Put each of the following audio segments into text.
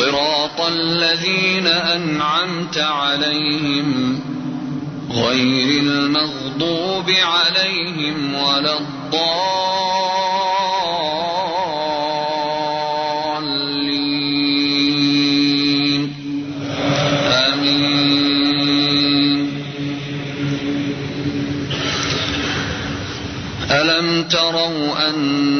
صراط الذين أنعمت عليهم غير المغضوب عليهم ولا الضالين. آمين. ألم تروا أن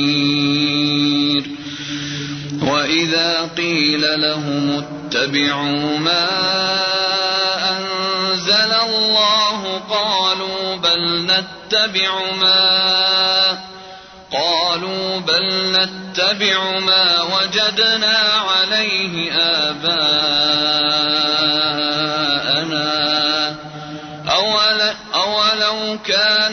وإذا قيل لهم اتبعوا ما أنزل الله قالوا بل نتبع ما قالوا بل نتبع ما وجدنا عليه آباءنا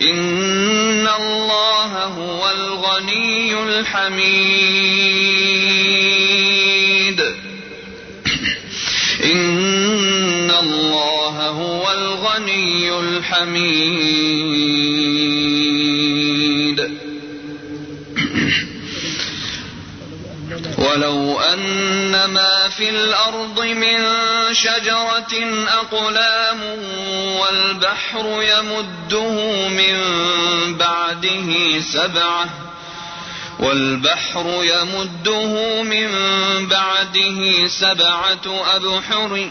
إن الله هو الغني الحميد إن الله هو الغني الحميد ولو أن ما في الأرض من شجرة أقلام والبحر يمده من بعده سبعة والبحر يمده من بعده سبعة أبحر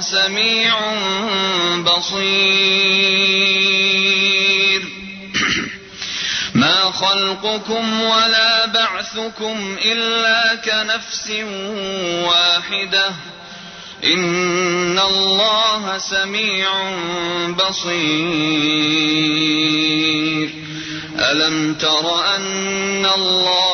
سميع بصير. ما خلقكم ولا بعثكم إلا كنفس واحدة. إن الله سميع بصير. ألم تر أن الله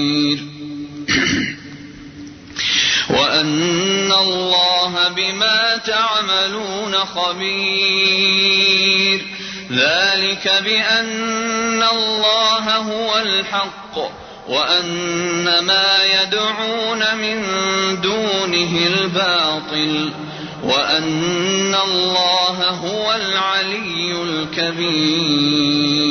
وأن الله بما تعملون خبير ذلك بأن الله هو الحق وأن ما يدعون من دونه الباطل وأن الله هو العلي الكبير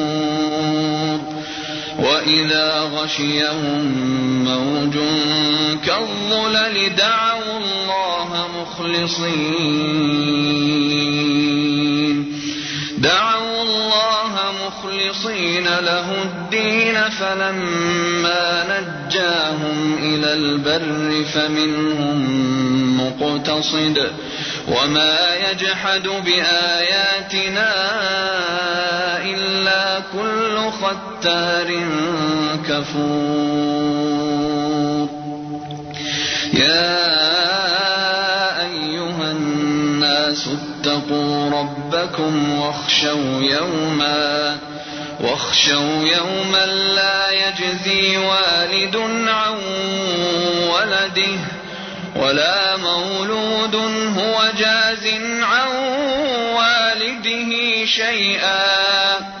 وإذا غشيهم موج كالظلل دعوا الله مخلصين دعوا الله مخلصين له الدين فلما نجاهم إلى البر فمنهم مقتصد وما يجحد بآياتنا كل ختار كفور. يا أيها الناس اتقوا ربكم واخشوا يوما واخشوا يوما لا يجزي والد عن ولده ولا مولود هو جاز عن والده شيئا.